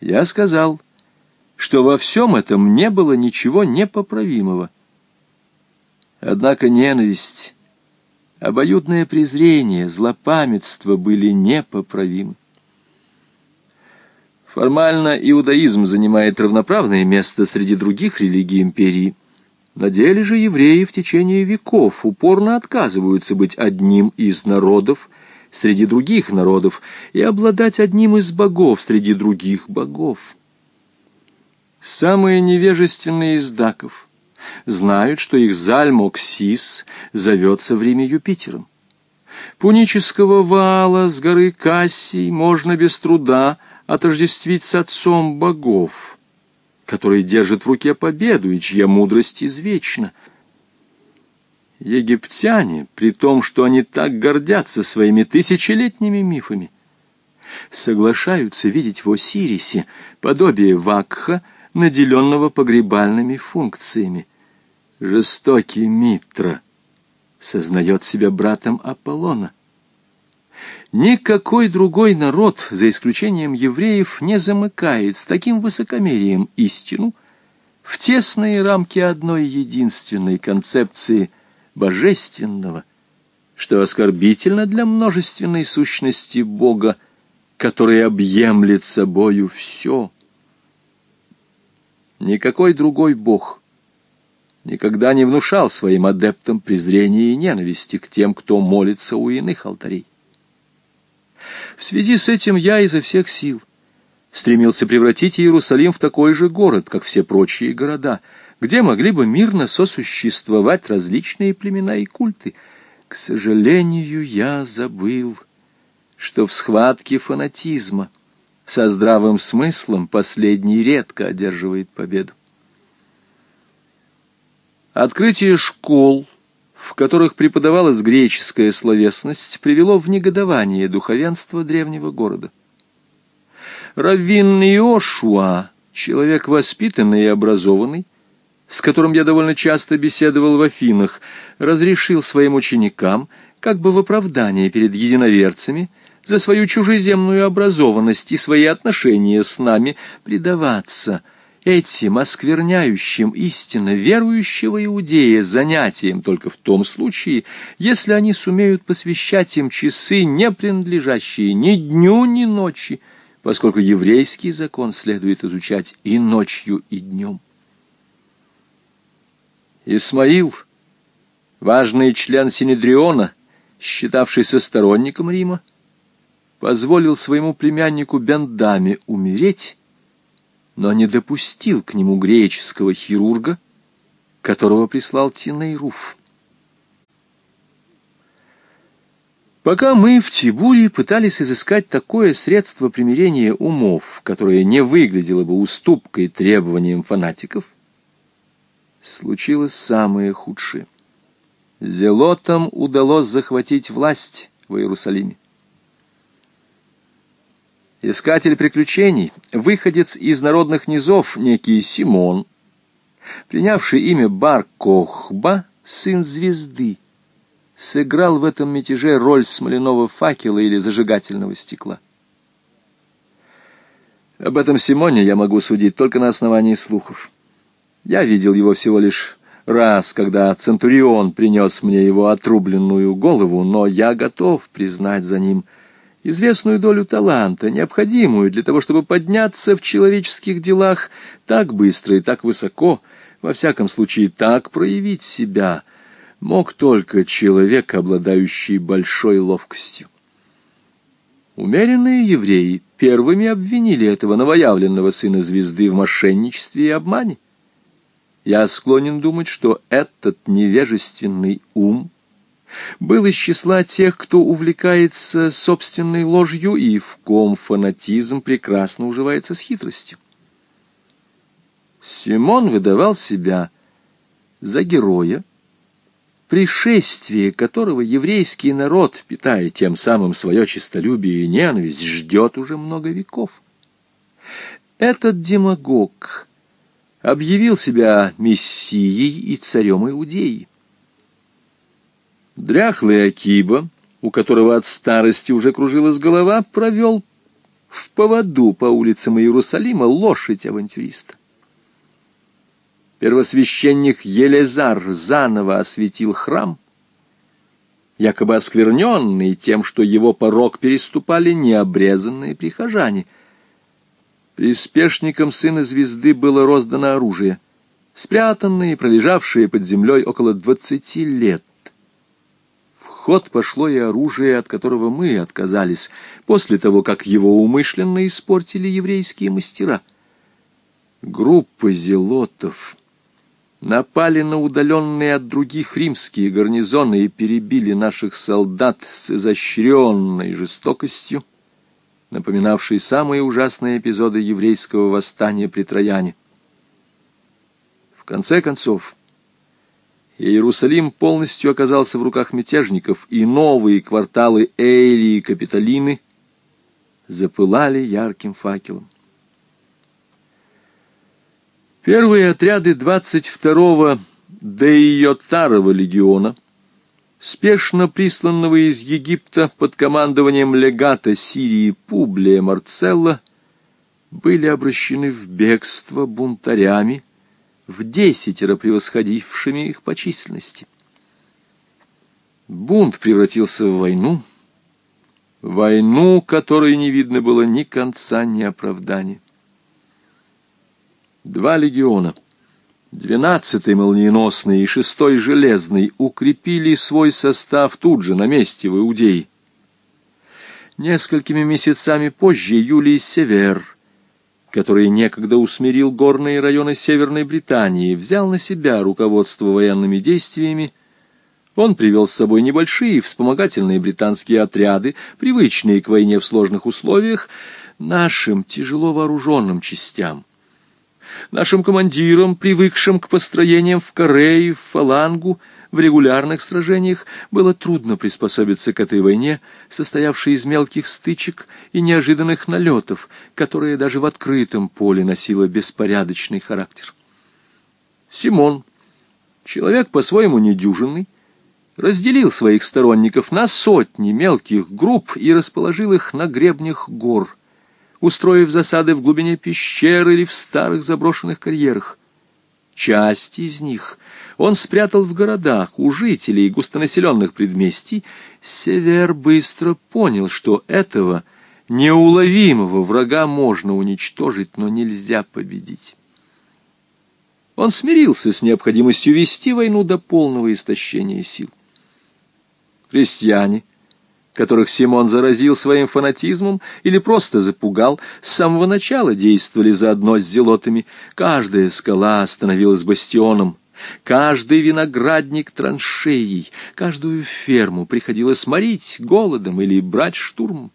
Я сказал, что во всем этом не было ничего непоправимого. Однако ненависть, обоюдное презрение, злопамятство были непоправимы. Формально иудаизм занимает равноправное место среди других религий империи. На деле же евреи в течение веков упорно отказываются быть одним из народов среди других народов и обладать одним из богов среди других богов. Самые невежественные из даков знают, что их Зальмоксис зовется в Риме Юпитером. Пунического вала с горы Кассий можно без труда отождествить с отцом богов, который держит в руке победу и чья мудрость извечна. Египтяне, при том, что они так гордятся своими тысячелетними мифами, соглашаются видеть в Осирисе подобие Вакха, наделенного погребальными функциями. Жестокий Митра сознает себя братом Аполлона. Никакой другой народ, за исключением евреев, не замыкает с таким высокомерием истину в тесные рамки одной единственной концепции божественного, что оскорбительно для множественной сущности Бога, который объемлет собою все. Никакой другой Бог никогда не внушал своим адептам презрения и ненависти к тем, кто молится у иных алтарей. В связи с этим я изо всех сил стремился превратить Иерусалим в такой же город, как все прочие города, где могли бы мирно сосуществовать различные племена и культы. К сожалению, я забыл, что в схватке фанатизма со здравым смыслом последний редко одерживает победу. Открытие школ — в которых преподавалась греческая словесность, привело в негодование духовенство древнего города. Раввин Иошуа, человек воспитанный и образованный, с которым я довольно часто беседовал в Афинах, разрешил своим ученикам, как бы в оправдание перед единоверцами, за свою чужеземную образованность и свои отношения с нами предаваться – этим оскверняющим истинно верующего иудея занятием только в том случае, если они сумеют посвящать им часы, не принадлежащие ни дню, ни ночи, поскольку еврейский закон следует изучать и ночью, и днем. Исмаил, важный член Синедриона, считавшийся сторонником Рима, позволил своему племяннику Бендаме умереть, но не допустил к нему греческого хирурга, которого прислал Тинейруф. Пока мы в Тибуре пытались изыскать такое средство примирения умов, которое не выглядело бы уступкой требованиям фанатиков, случилось самое худшее. Зелотам удалось захватить власть в Иерусалиме. Искатель приключений, выходец из народных низов, некий Симон, принявший имя Бар-Кохба, сын звезды, сыграл в этом мятеже роль смоляного факела или зажигательного стекла. Об этом Симоне я могу судить только на основании слухов. Я видел его всего лишь раз, когда Центурион принес мне его отрубленную голову, но я готов признать за ним – известную долю таланта, необходимую для того, чтобы подняться в человеческих делах так быстро и так высоко, во всяком случае так проявить себя, мог только человек, обладающий большой ловкостью. Умеренные евреи первыми обвинили этого новоявленного сына звезды в мошенничестве и обмане. Я склонен думать, что этот невежественный ум — был из числа тех, кто увлекается собственной ложью и в ком фанатизм прекрасно уживается с хитростью. Симон выдавал себя за героя, пришествие которого еврейский народ, питая тем самым свое честолюбие и ненависть, ждет уже много веков. Этот демагог объявил себя мессией и царем Иудеи. Дряхлый Акиба, у которого от старости уже кружилась голова, провел в поводу по улицам Иерусалима лошадь авантюриста. Первосвященник Елезар заново осветил храм, якобы оскверненный тем, что его порог переступали необрезанные прихожане. Приспешникам сына звезды было роздано оружие, спрятанное и пролежавшее под землей около двадцати лет. В ход пошло и оружие, от которого мы отказались, после того, как его умышленно испортили еврейские мастера. Группа зелотов напали на удаленные от других римские гарнизоны и перебили наших солдат с изощренной жестокостью, напоминавшей самые ужасные эпизоды еврейского восстания при Трояне. В конце концов, Иерусалим полностью оказался в руках мятежников, и новые кварталы Эйли и Капитолины запылали ярким факелом. Первые отряды 22-го Дейотарова легиона, спешно присланного из Египта под командованием легата Сирии Публия Марцелла, были обращены в бегство бунтарями, в десятеро превосходившими их по численности. Бунт превратился в войну, войну, которой не видно было ни конца, ни оправдания. Два легиона, двенадцатый молниеносный и шестой железный, укрепили свой состав тут же, на месте, в Иудее. Несколькими месяцами позже Юлий Север, который некогда усмирил горные районы Северной Британии, взял на себя руководство военными действиями, он привел с собой небольшие вспомогательные британские отряды, привычные к войне в сложных условиях, нашим тяжело вооруженным частям нашим командирам, привыкшим к построениям в каре и в фалангу, в регулярных сражениях было трудно приспособиться к этой войне, состоявшей из мелких стычек и неожиданных налетов, которая даже в открытом поле носила беспорядочный характер. Симон, человек по-своему недюжинный, разделил своих сторонников на сотни мелких групп и расположил их на гребнях гор, устроив засады в глубине пещер или в старых заброшенных карьерах. Часть из них он спрятал в городах у жителей густонаселенных предместий. Север быстро понял, что этого неуловимого врага можно уничтожить, но нельзя победить. Он смирился с необходимостью вести войну до полного истощения сил. Крестьяне которых Симон заразил своим фанатизмом или просто запугал, с самого начала действовали заодно с зелотами. Каждая скала становилась бастионом, каждый виноградник траншеей, каждую ферму приходилось морить голодом или брать штурм.